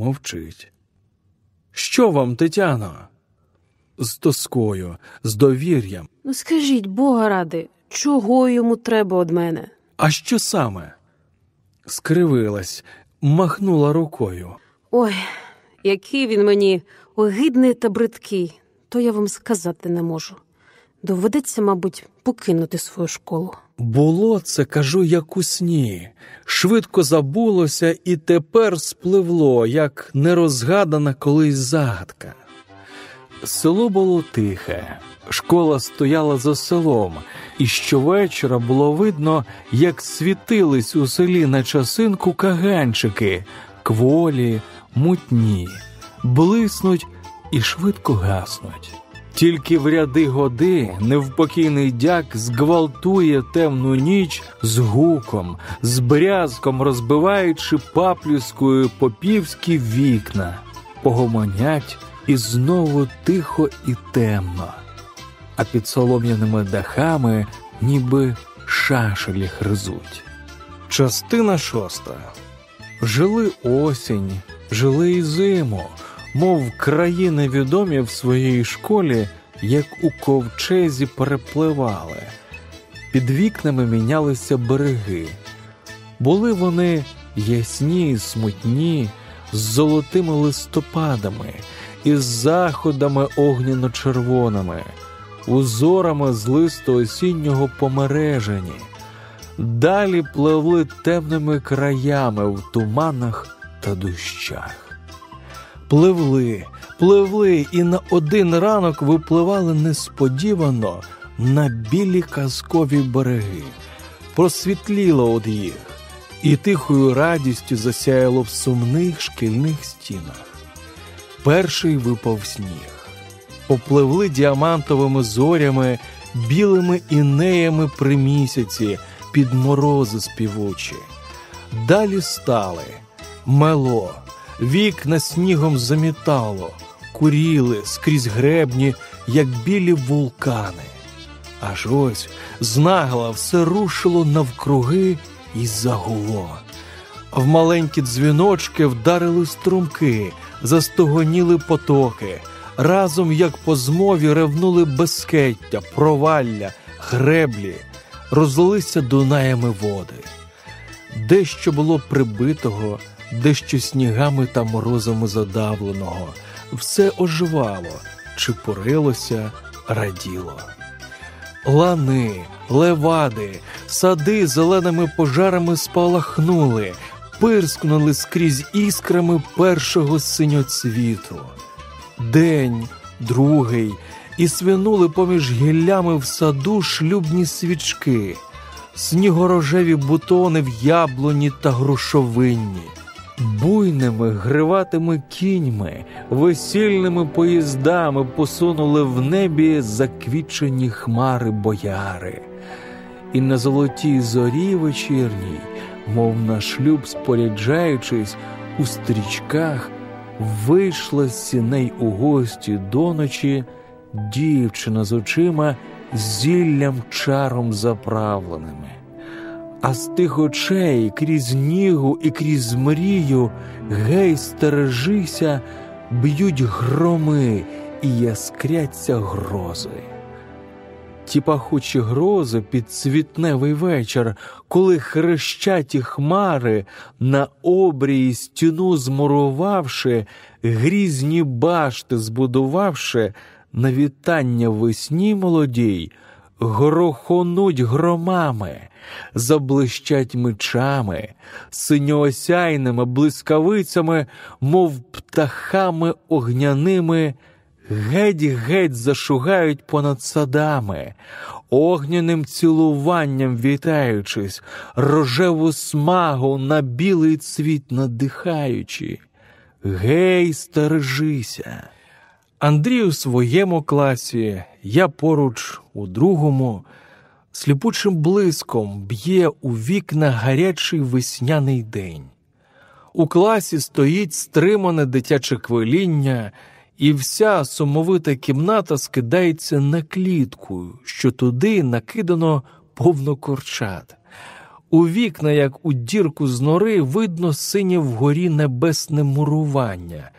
мовчить. Що вам, Тетяно? З тоскою, з довір'ям. Ну скажіть, бога ради, чого йому треба від мене? А що саме? Скривилась, махнула рукою. Ой, який він мені огидний та бридкий, то я вам сказати не можу. Доведеться, мабуть, покинути свою школу. Було це, кажу, як у сні. Швидко забулося і тепер спливло, як нерозгадана колись загадка. Село було тихе, школа стояла за селом, і щовечора було видно, як світились у селі на часинку каганчики, кволі, мутні, блиснуть і швидко гаснуть. Тільки в ряди годи невпокійний дяк зґвалтує темну ніч з гуком, з брязком розбиваючи паплюскою попівські вікна, погомонять і знову тихо і темно, а під солом'яними дахами ніби шашелі хризуть. Частина шоста. Жили осінь, жили й зиму, мов краї невідомі в своїй школі, як у ковчезі перепливали. Під вікнами мінялися береги. Були вони ясні, й смутні, з золотими листопадами, із заходами огняно-червоними, узорами з листу осіннього помережені. Далі пливли темними краями в туманах та дощах. Пливли, пливли і на один ранок випливали несподівано на білі казкові береги. Просвітліло од їх, і тихою радістю засяяло в сумних шкільних стінах. Перший випав сніг. Попливли діамантовими зорями, білими інеями при місяці під морози співучі. Далі стали мело, вікна снігом замітало, куріли скрізь гребні, як білі вулкани. Аж ось знагла все рушило навкруги і загуло. В маленькі дзвіночки вдарили струмки, застогоніли потоки, разом, як по змові, ревнули безкеття, провалля, греблі, розлилися дунаями води. Дещо було прибитого, дещо снігами та морозами задавленого, все оживало, чепурилося, раділо. Лани, левади, сади зеленими пожарами спалахнули, пирскнули скрізь іскрами першого синьоцвіту. День, другий, і свинули поміж гіллями в саду шлюбні свічки, снігорожеві бутони в яблуні та грушовинні. Буйними гриватими кіньми, весільними поїздами посунули в небі заквічені хмари бояри, і на золотій зорі вечірній, мов на шлюб споряджаючись, у стрічках вийшла з сіней у гості до ночі дівчина з очима зіллям чаром заправленими а з тих очей крізь нігу і крізь мрію гей, стережися, б'ють громи і яскряться грози. Ті пахучі грози під цвітневий вечір, коли хрещаті хмари, на обрії стіну змурувавши, грізні башти збудувавши, на вітання весні молодій, грохонуть громами заблищать мечами, синьоосяйними блискавицями, мов птахами огняними, геть-геть зашугають понад садами, огняним цілуванням вітаючись, рожеву смагу на білий цвіт надихаючи. Гей, стережися. Андрій у своєму класі, я поруч у другому сліпучим блиском б'є у вікна гарячий весняний день. У класі стоїть стримане дитяче квиління, і вся сумовита кімната скидається на клітку, що туди накидано повно корчат. У вікна, як у дірку з нори, видно синє вгорі небесне мурування.